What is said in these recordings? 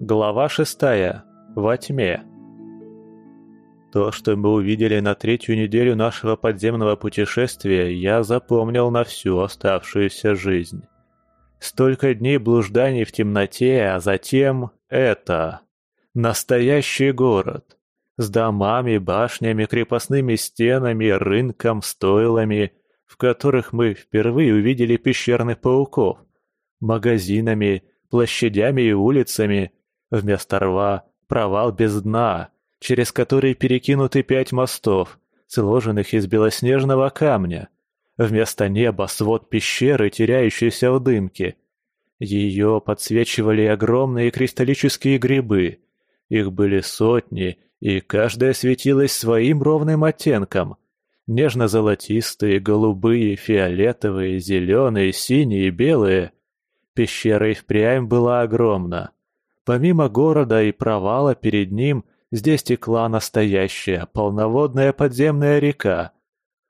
Глава шестая. Во тьме. То, что мы увидели на третью неделю нашего подземного путешествия, я запомнил на всю оставшуюся жизнь. Столько дней блужданий в темноте, а затем это. Настоящий город. С домами, башнями, крепостными стенами, рынком, стойлами, в которых мы впервые увидели пещерных пауков, магазинами, площадями и улицами – Вместо рва – провал без дна, через который перекинуты пять мостов, сложенных из белоснежного камня. Вместо неба – свод пещеры, теряющийся в дымке. Ее подсвечивали огромные кристаллические грибы. Их были сотни, и каждая светилась своим ровным оттенком. Нежно-золотистые, голубые, фиолетовые, зеленые, синие, белые. Пещера и впрямь была огромна. Помимо города и провала перед ним, здесь текла настоящая полноводная подземная река.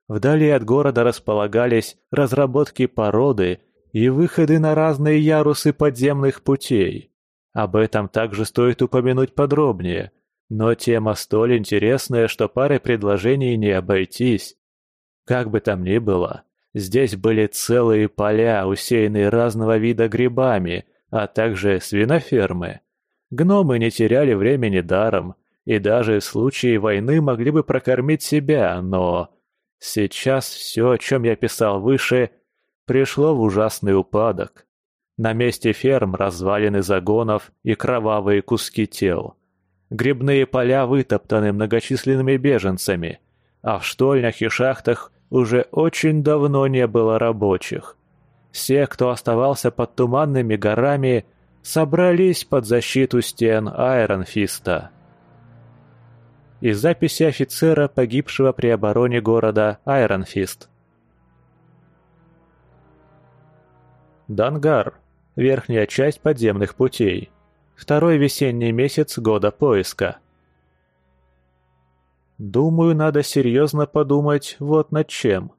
Вдали от города располагались разработки породы и выходы на разные ярусы подземных путей. Об этом также стоит упомянуть подробнее, но тема столь интересная, что парой предложений не обойтись. Как бы там ни было, здесь были целые поля, усеянные разного вида грибами, а также свинофермы. Гномы не теряли времени даром, и даже в случае войны могли бы прокормить себя, но... Сейчас все, о чем я писал выше, пришло в ужасный упадок. На месте ферм развалины загонов и кровавые куски тел. Грибные поля вытоптаны многочисленными беженцами, а в штольнях и шахтах уже очень давно не было рабочих. Все, кто оставался под туманными горами, собрались под защиту стен Айронфиста. Из записи офицера, погибшего при обороне города Айронфист. Дангар. Верхняя часть подземных путей. Второй весенний месяц года поиска. Думаю, надо серьезно подумать вот над чем.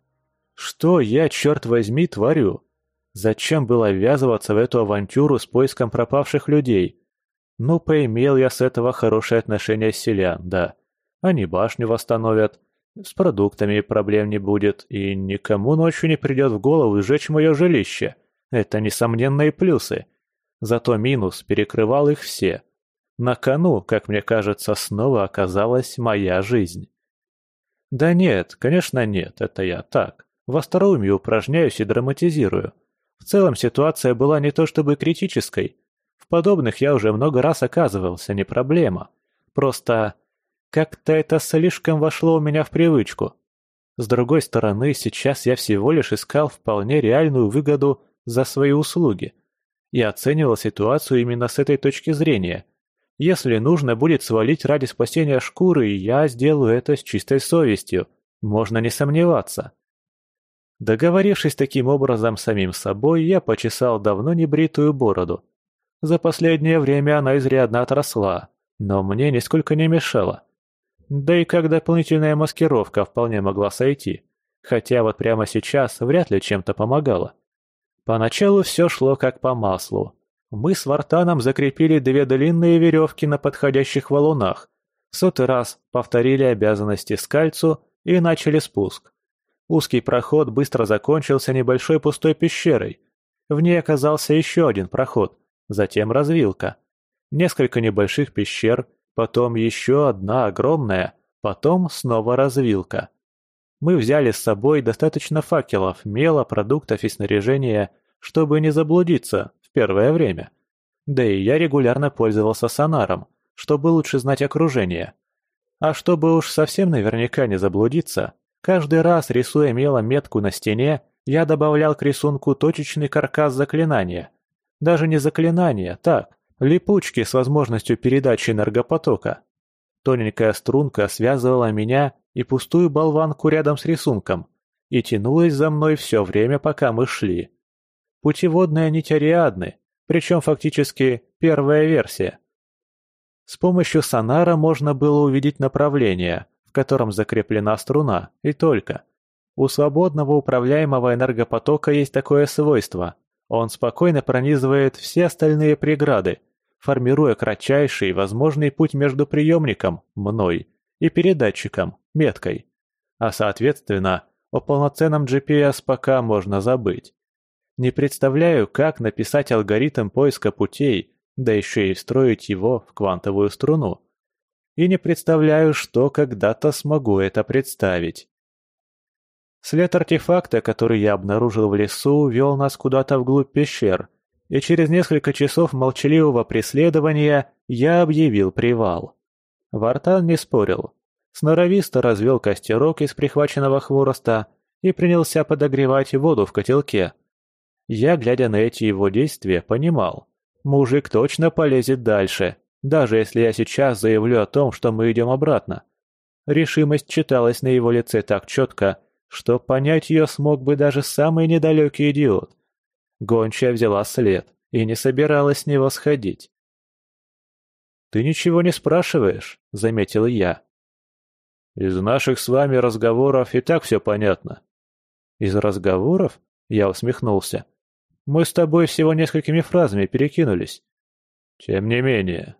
Что я, черт возьми, творю? Зачем было ввязываться в эту авантюру с поиском пропавших людей? Ну, поимел я с этого хорошее отношение с селян, да. Они башню восстановят, с продуктами проблем не будет, и никому ночью не придет в голову сжечь мое жилище. Это несомненные плюсы. Зато минус перекрывал их все. На кону, как мне кажется, снова оказалась моя жизнь. Да нет, конечно нет, это я так. В остроумии упражняюсь и драматизирую. В целом ситуация была не то чтобы критической. В подобных я уже много раз оказывался, не проблема. Просто как-то это слишком вошло у меня в привычку. С другой стороны, сейчас я всего лишь искал вполне реальную выгоду за свои услуги. Я оценивал ситуацию именно с этой точки зрения. Если нужно будет свалить ради спасения шкуры, я сделаю это с чистой совестью, можно не сомневаться. Договорившись таким образом самим собой, я почесал давно небритую бороду. За последнее время она изрядно отросла, но мне нисколько не мешала. Да и как дополнительная маскировка вполне могла сойти, хотя вот прямо сейчас вряд ли чем-то помогала. Поначалу все шло как по маслу. Мы с Вартаном закрепили две длинные веревки на подходящих валунах, сотый раз повторили обязанности скальцу и начали спуск. Узкий проход быстро закончился небольшой пустой пещерой. В ней оказался еще один проход, затем развилка. Несколько небольших пещер, потом еще одна огромная, потом снова развилка. Мы взяли с собой достаточно факелов, мела, продуктов и снаряжения, чтобы не заблудиться в первое время. Да и я регулярно пользовался сонаром, чтобы лучше знать окружение. А чтобы уж совсем наверняка не заблудиться, Каждый раз, рисуя мелом метку на стене, я добавлял к рисунку точечный каркас заклинания. Даже не заклинания, так, липучки с возможностью передачи энергопотока. Тоненькая струнка связывала меня и пустую болванку рядом с рисунком и тянулась за мной все время, пока мы шли. Путеводная нить Ариадны, причем фактически первая версия. С помощью сонара можно было увидеть направление, в котором закреплена струна, и только. У свободного управляемого энергопотока есть такое свойство. Он спокойно пронизывает все остальные преграды, формируя кратчайший возможный путь между приемником, мной, и передатчиком, меткой. А соответственно, о полноценном GPS пока можно забыть. Не представляю, как написать алгоритм поиска путей, да еще и встроить его в квантовую струну. И не представляю, что когда-то смогу это представить. След артефакта, который я обнаружил в лесу, вел нас куда-то вглубь пещер, и через несколько часов молчаливого преследования я объявил привал. Вартан не спорил. Сноровисто развел костерок из прихваченного хвороста и принялся подогревать воду в котелке. Я, глядя на эти его действия, понимал. Мужик точно полезет дальше, даже если я сейчас заявлю о том, что мы идем обратно. Решимость читалась на его лице так четко, что понять ее смог бы даже самый недалекий идиот. Гончая взяла след и не собиралась с него сходить. «Ты ничего не спрашиваешь», — заметил я. «Из наших с вами разговоров и так все понятно». «Из разговоров?» — я усмехнулся. «Мы с тобой всего несколькими фразами перекинулись». «Тем не менее».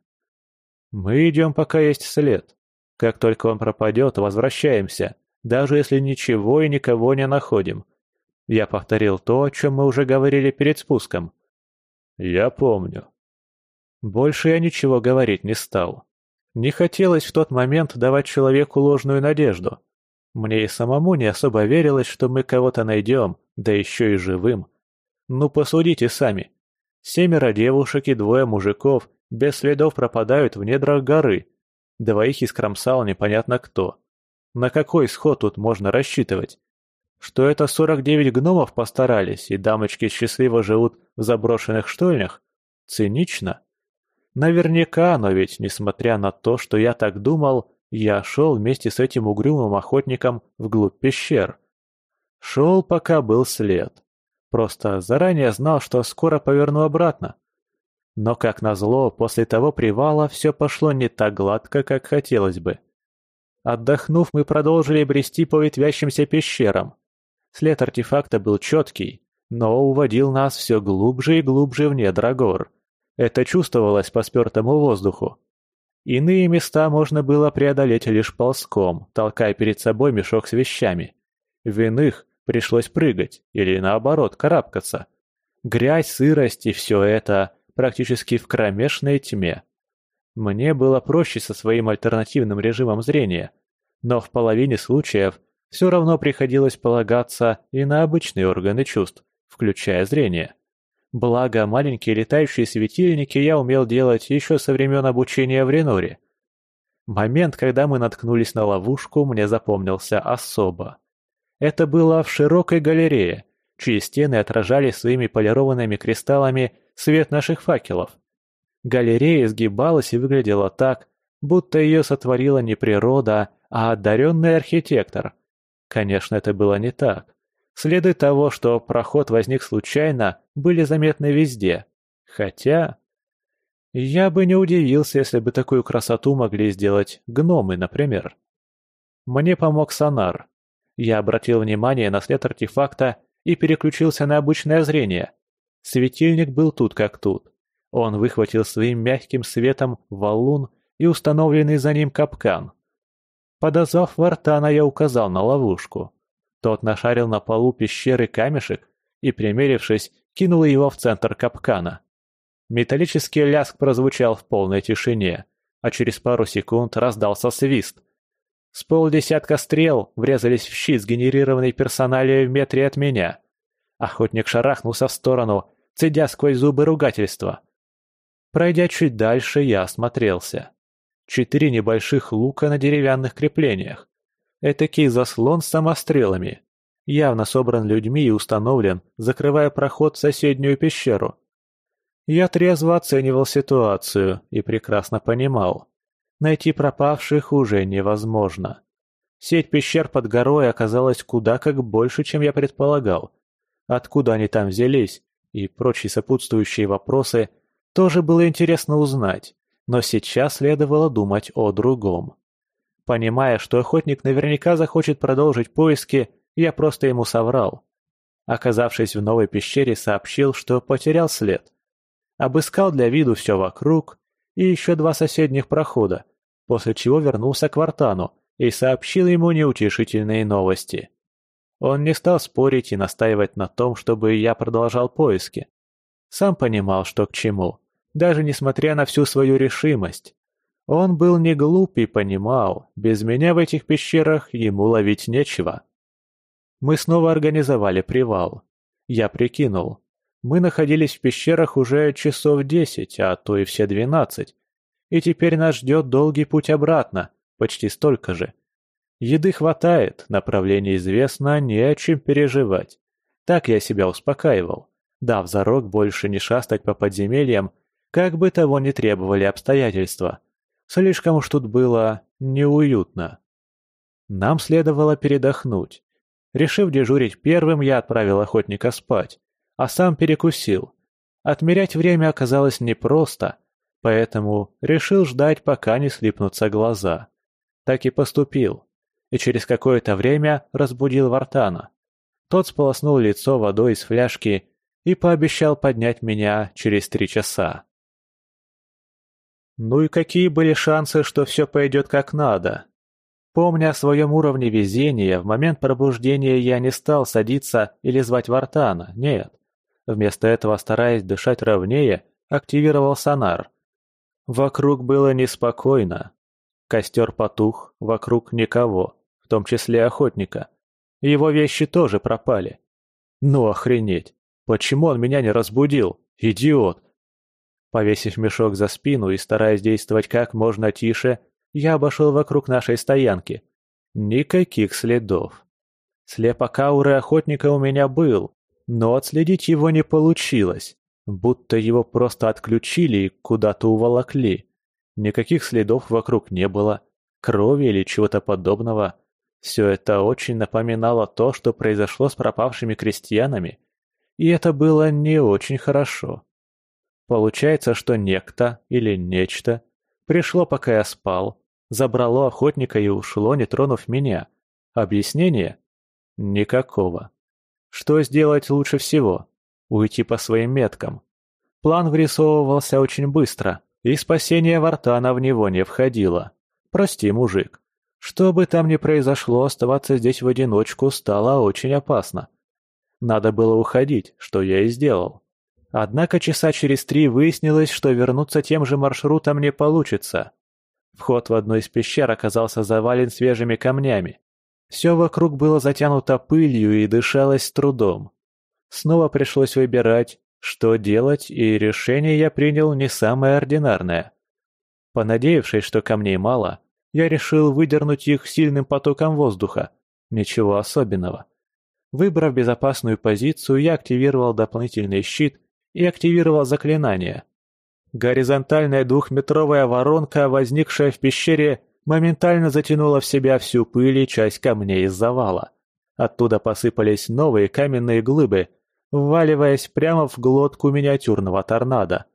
«Мы идем, пока есть след. Как только он пропадет, возвращаемся, даже если ничего и никого не находим. Я повторил то, о чем мы уже говорили перед спуском. Я помню. Больше я ничего говорить не стал. Не хотелось в тот момент давать человеку ложную надежду. Мне и самому не особо верилось, что мы кого-то найдем, да еще и живым. Ну посудите сами. Семеро девушек и двое мужиков без следов пропадают в недрах горы. Двоих искромсал непонятно кто. На какой исход тут можно рассчитывать? Что это 49 гномов постарались, и дамочки счастливо живут в заброшенных штольнях? Цинично. Наверняка, но ведь, несмотря на то, что я так думал, я шел вместе с этим угрюмым охотником вглубь пещер. Шел, пока был след. Просто заранее знал, что скоро поверну обратно. Но, как назло, после того привала все пошло не так гладко, как хотелось бы. Отдохнув, мы продолжили брести по ветвящимся пещерам. След артефакта был четкий, но уводил нас все глубже и глубже в недра гор. Это чувствовалось по спертому воздуху. Иные места можно было преодолеть лишь ползком, толкая перед собой мешок с вещами. В иных пришлось прыгать или, наоборот, карабкаться. Грязь, сырость и все это практически в кромешной тьме. Мне было проще со своим альтернативным режимом зрения, но в половине случаев все равно приходилось полагаться и на обычные органы чувств, включая зрение. Благо, маленькие летающие светильники я умел делать еще со времен обучения в Реноре. Момент, когда мы наткнулись на ловушку, мне запомнился особо. Это было в широкой галерее, чьи стены отражали своими полированными кристаллами свет наших факелов. Галерея изгибалась и выглядела так, будто ее сотворила не природа, а одаренный архитектор – Конечно, это было не так. Следы того, что проход возник случайно, были заметны везде. Хотя... Я бы не удивился, если бы такую красоту могли сделать гномы, например. Мне помог сонар. Я обратил внимание на след артефакта и переключился на обычное зрение. Светильник был тут как тут. Он выхватил своим мягким светом валун и установленный за ним капкан. Подозвав Вартана, я указал на ловушку. Тот нашарил на полу пещеры камешек и, примерившись, кинул его в центр капкана. Металлический ляск прозвучал в полной тишине, а через пару секунд раздался свист. С полдесятка стрел врезались в щит, сгенерированный персоналией в метре от меня. Охотник шарахнулся в сторону, цедя сквозь зубы ругательства. Пройдя чуть дальше, я осмотрелся четыре небольших лука на деревянных креплениях. Этакий заслон с самострелами. Явно собран людьми и установлен, закрывая проход в соседнюю пещеру. Я трезво оценивал ситуацию и прекрасно понимал. Найти пропавших уже невозможно. Сеть пещер под горой оказалась куда как больше, чем я предполагал. Откуда они там взялись и прочие сопутствующие вопросы тоже было интересно узнать. Но сейчас следовало думать о другом. Понимая, что охотник наверняка захочет продолжить поиски, я просто ему соврал. Оказавшись в новой пещере, сообщил, что потерял след. обыскал для виду все вокруг и еще два соседних прохода, после чего вернулся к Вартану и сообщил ему неутешительные новости. Он не стал спорить и настаивать на том, чтобы я продолжал поиски. Сам понимал, что к чему, даже несмотря на всю свою решимость. Он был не глуп и понимал, без меня в этих пещерах ему ловить нечего. Мы снова организовали привал. Я прикинул. Мы находились в пещерах уже часов десять, а то и все двенадцать. И теперь нас ждет долгий путь обратно, почти столько же. Еды хватает, направление известно, не о чем переживать. Так я себя успокаивал, дав зарок больше не шастать по подземельям, как бы того ни требовали обстоятельства. Слишком уж тут было неуютно. Нам следовало передохнуть. Решив дежурить первым, я отправил охотника спать, а сам перекусил. Отмерять время оказалось непросто, поэтому решил ждать, пока не слипнутся глаза. Так и поступил, и через какое-то время разбудил Вартана. Тот сполоснул лицо водой из фляжки и пообещал поднять меня через три часа. Ну и какие были шансы, что все пойдет как надо? Помня о своем уровне везения, в момент пробуждения я не стал садиться или звать Вартана, нет. Вместо этого, стараясь дышать ровнее, активировал сонар. Вокруг было неспокойно. Костер потух, вокруг никого, том числе охотника. Его вещи тоже пропали. Ну охренеть! Почему он меня не разбудил? Идиот! Повесив мешок за спину и стараясь действовать как можно тише, я обошел вокруг нашей стоянки. Никаких следов. Слепок ауры охотника у меня был, но отследить его не получилось, будто его просто отключили и куда-то уволокли. Никаких следов вокруг не было, крови или чего-то подобного. Все это очень напоминало то, что произошло с пропавшими крестьянами. И это было не очень хорошо. Получается, что некто или нечто пришло, пока я спал, забрало охотника и ушло, не тронув меня. Объяснение? Никакого. Что сделать лучше всего? Уйти по своим меткам. План вырисовывался очень быстро, и спасение Вартана в него не входило. Прости, мужик. Что бы там ни произошло, оставаться здесь в одиночку стало очень опасно. Надо было уходить, что я и сделал. Однако часа через три выяснилось, что вернуться тем же маршрутом не получится. Вход в одну из пещер оказался завален свежими камнями. Все вокруг было затянуто пылью и дышалось с трудом. Снова пришлось выбирать, что делать, и решение я принял не самое ординарное. Понадеявшись, что камней мало, я решил выдернуть их сильным потоком воздуха. Ничего особенного. Выбрав безопасную позицию, я активировал дополнительный щит и активировал заклинание. Горизонтальная двухметровая воронка, возникшая в пещере, моментально затянула в себя всю пыль и часть камней из завала. Оттуда посыпались новые каменные глыбы, вваливаясь прямо в глотку миниатюрного торнадо.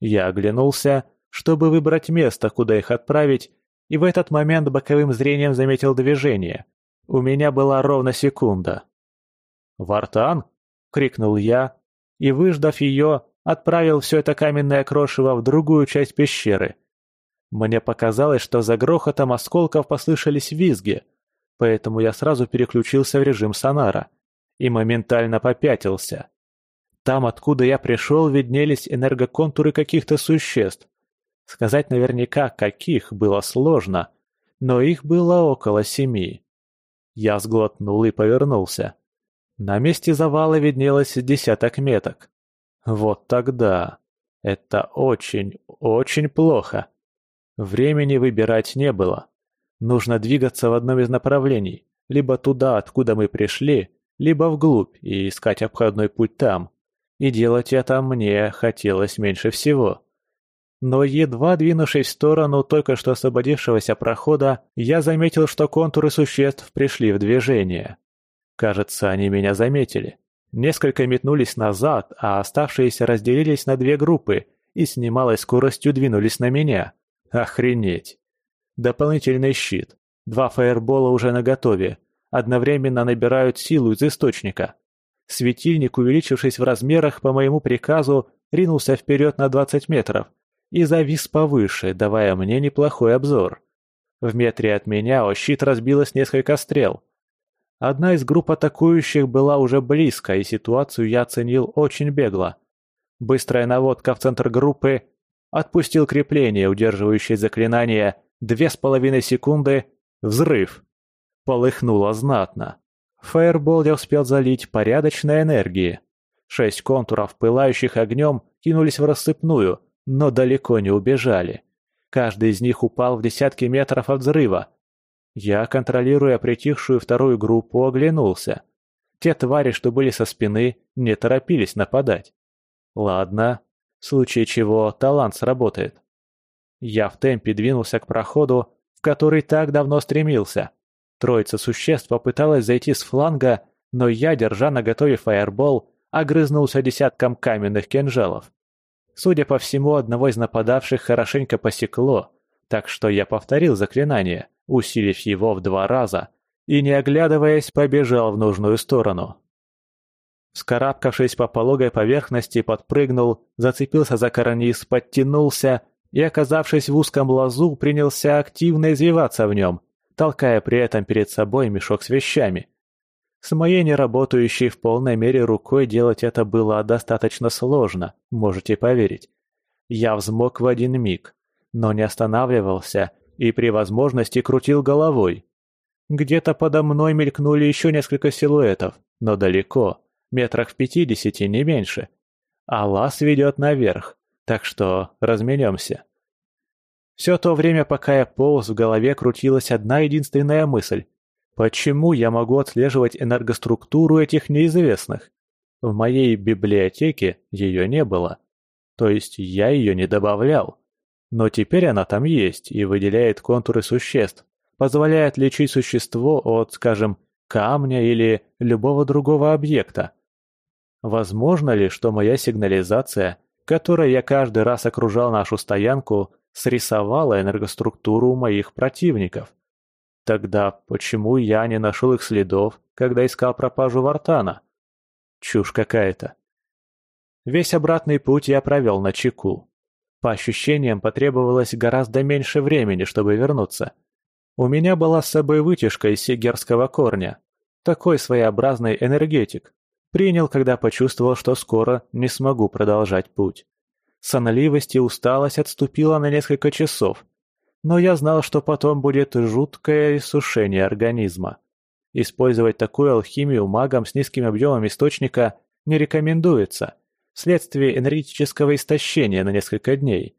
Я оглянулся, чтобы выбрать место, куда их отправить, и в этот момент боковым зрением заметил движение. У меня была ровно секунда. «Вартан!» — крикнул я, и, выждав ее, отправил все это каменное крошево в другую часть пещеры. Мне показалось, что за грохотом осколков послышались визги, поэтому я сразу переключился в режим сонара и моментально попятился. Там, откуда я пришел, виднелись энергоконтуры каких-то существ. Сказать наверняка, каких, было сложно, но их было около семи. Я сглотнул и повернулся. На месте завала виднелось десяток меток. Вот тогда. Это очень, очень плохо. Времени выбирать не было. Нужно двигаться в одном из направлений. Либо туда, откуда мы пришли, либо вглубь и искать обходной путь там. И делать это мне хотелось меньше всего. Но едва двинувшись в сторону только что освободившегося прохода, я заметил, что контуры существ пришли в движение. Кажется, они меня заметили. Несколько метнулись назад, а оставшиеся разделились на две группы и с немалой скоростью двинулись на меня. Охренеть. Дополнительный щит. Два фаербола уже наготове. Одновременно набирают силу из источника. Светильник, увеличившись в размерах по моему приказу, ринулся вперед на 20 метров и завис повыше, давая мне неплохой обзор. В метре от меня о щит разбилось несколько стрел. Одна из групп атакующих была уже близко, и ситуацию я оценил очень бегло. Быстрая наводка в центр группы, отпустил крепление, удерживающее заклинание, две с половиной секунды, взрыв. Полыхнуло знатно. Фаербол я успел залить порядочной энергии. Шесть контуров, пылающих огнем, кинулись в рассыпную, но далеко не убежали. Каждый из них упал в десятки метров от взрыва. Я, контролируя притихшую вторую группу, оглянулся. Те твари, что были со спины, не торопились нападать. Ладно, в случае чего талант сработает. Я в темпе двинулся к проходу, в который так давно стремился. Троица существ попыталась зайти с фланга, но я, держа наготове фаербол, огрызнулся десятком каменных кинжалов. Судя по всему, одного из нападавших хорошенько посекло, так что я повторил заклинание, усилив его в два раза, и, не оглядываясь, побежал в нужную сторону. Скарабкавшись по пологой поверхности, подпрыгнул, зацепился за карниз, подтянулся и, оказавшись в узком лазу, принялся активно извиваться в нем, толкая при этом перед собой мешок с вещами. С моей неработающей в полной мере рукой делать это было достаточно сложно, можете поверить. Я взмок в один миг, но не останавливался и при возможности крутил головой. Где-то подо мной мелькнули еще несколько силуэтов, но далеко, метрах в пятидесяти, не меньше. А лаз ведет наверх, так что разменемся. Все то время, пока я полз, в голове крутилась одна единственная мысль. Почему я могу отслеживать энергоструктуру этих неизвестных? В моей библиотеке ее не было. То есть я ее не добавлял. Но теперь она там есть и выделяет контуры существ, позволяет лечить существо от, скажем, камня или любого другого объекта. Возможно ли, что моя сигнализация, которой я каждый раз окружал нашу стоянку, срисовала энергоструктуру моих противников? Тогда почему я не нашел их следов, когда искал пропажу Вартана? Чушь какая-то. Весь обратный путь я провел на чеку. По ощущениям, потребовалось гораздо меньше времени, чтобы вернуться. У меня была с собой вытяжка из сигерского корня. Такой своеобразный энергетик. Принял, когда почувствовал, что скоро не смогу продолжать путь. Сонливость и усталость отступила на несколько часов, но я знал, что потом будет жуткое иссушение организма. Использовать такую алхимию магам с низким объемом источника не рекомендуется, вследствие энергетического истощения на несколько дней.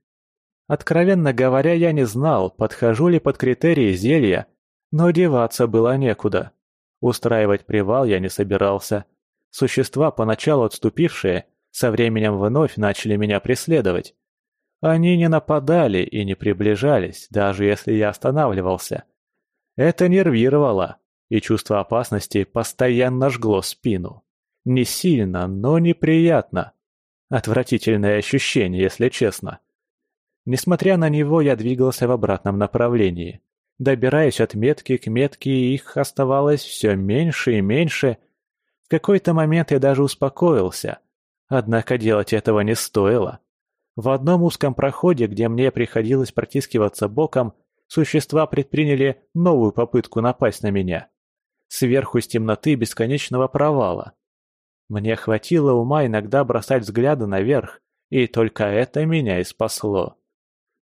Откровенно говоря, я не знал, подхожу ли под критерии зелья, но деваться было некуда. Устраивать привал я не собирался. Существа, поначалу отступившие, со временем вновь начали меня преследовать. Они не нападали и не приближались, даже если я останавливался. Это нервировало, и чувство опасности постоянно жгло спину. Не сильно, но неприятно. Отвратительное ощущение, если честно. Несмотря на него, я двигался в обратном направлении. Добираясь от метки к метке, их оставалось все меньше и меньше. В какой-то момент я даже успокоился. Однако делать этого не стоило. В одном узком проходе, где мне приходилось протискиваться боком, существа предприняли новую попытку напасть на меня. Сверху из темноты бесконечного провала. Мне хватило ума иногда бросать взгляды наверх, и только это меня и спасло.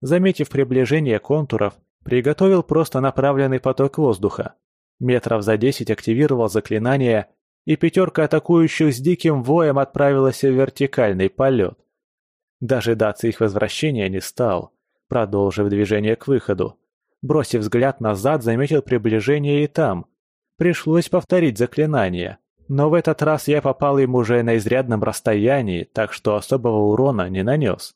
Заметив приближение контуров, приготовил просто направленный поток воздуха. Метров за десять активировал заклинание, и пятерка атакующих с диким воем отправилась в вертикальный полет. Дожидаться их возвращения не стал, продолжив движение к выходу. Бросив взгляд назад, заметил приближение и там. Пришлось повторить заклинание, но в этот раз я попал им уже на изрядном расстоянии, так что особого урона не нанес.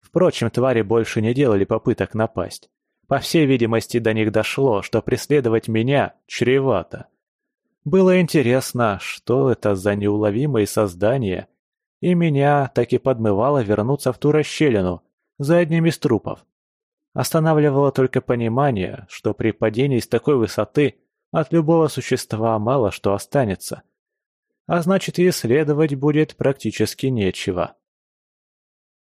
Впрочем, твари больше не делали попыток напасть. По всей видимости, до них дошло, что преследовать меня чревато. Было интересно, что это за неуловимые создания и меня так и подмывало вернуться в ту расщелину, за одним из трупов. Останавливало только понимание, что при падении с такой высоты от любого существа мало что останется. А значит, и исследовать будет практически нечего.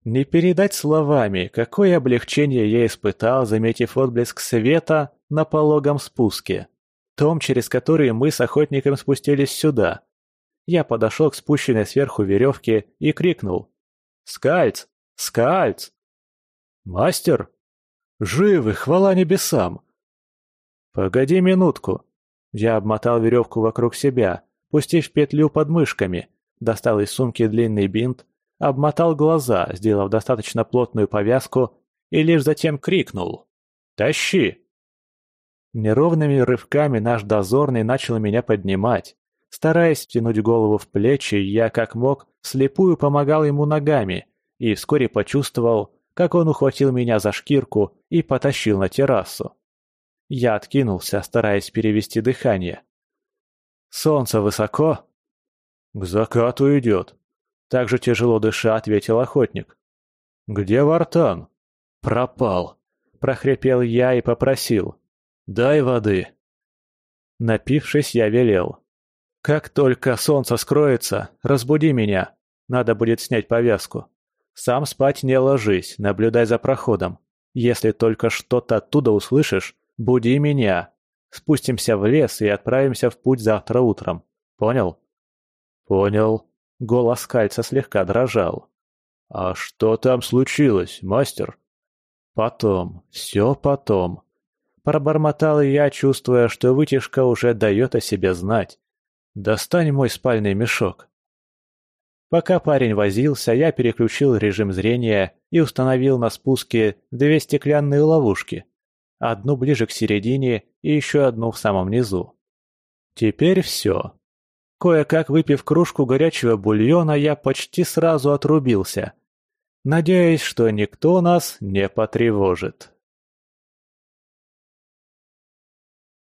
Не передать словами, какое облегчение я испытал, заметив отблеск света на пологом спуске. Том, через который мы с охотником спустились сюда. Я подошел к спущенной сверху веревке и крикнул. «Скальц! Скальц!» «Мастер?» «Живы, хвала небесам!» «Погоди минутку!» Я обмотал веревку вокруг себя, пустив петлю под мышками, достал из сумки длинный бинт, обмотал глаза, сделав достаточно плотную повязку, и лишь затем крикнул «Тащи!». Неровными рывками наш дозорный начал меня поднимать. Стараясь тянуть голову в плечи, я, как мог, слепую помогал ему ногами и вскоре почувствовал, как он ухватил меня за шкирку и потащил на террасу. Я откинулся, стараясь перевести дыхание. «Солнце высоко?» «К закату идет», — так же тяжело дыша ответил охотник. «Где Вартан?» «Пропал», — прохрипел я и попросил. «Дай воды». Напившись, я велел. «Как только солнце скроется, разбуди меня. Надо будет снять повязку. Сам спать не ложись, наблюдай за проходом. Если только что-то оттуда услышишь, буди меня. Спустимся в лес и отправимся в путь завтра утром. Понял?» «Понял». Голос кальца слегка дрожал. «А что там случилось, мастер?» «Потом, все потом», Пробормотал я, чувствуя, что вытяжка уже дает о себе знать. «Достань мой спальный мешок». Пока парень возился, я переключил режим зрения и установил на спуске две стеклянные ловушки. Одну ближе к середине и еще одну в самом низу. Теперь все. Кое-как выпив кружку горячего бульона, я почти сразу отрубился. Надеюсь, что никто нас не потревожит.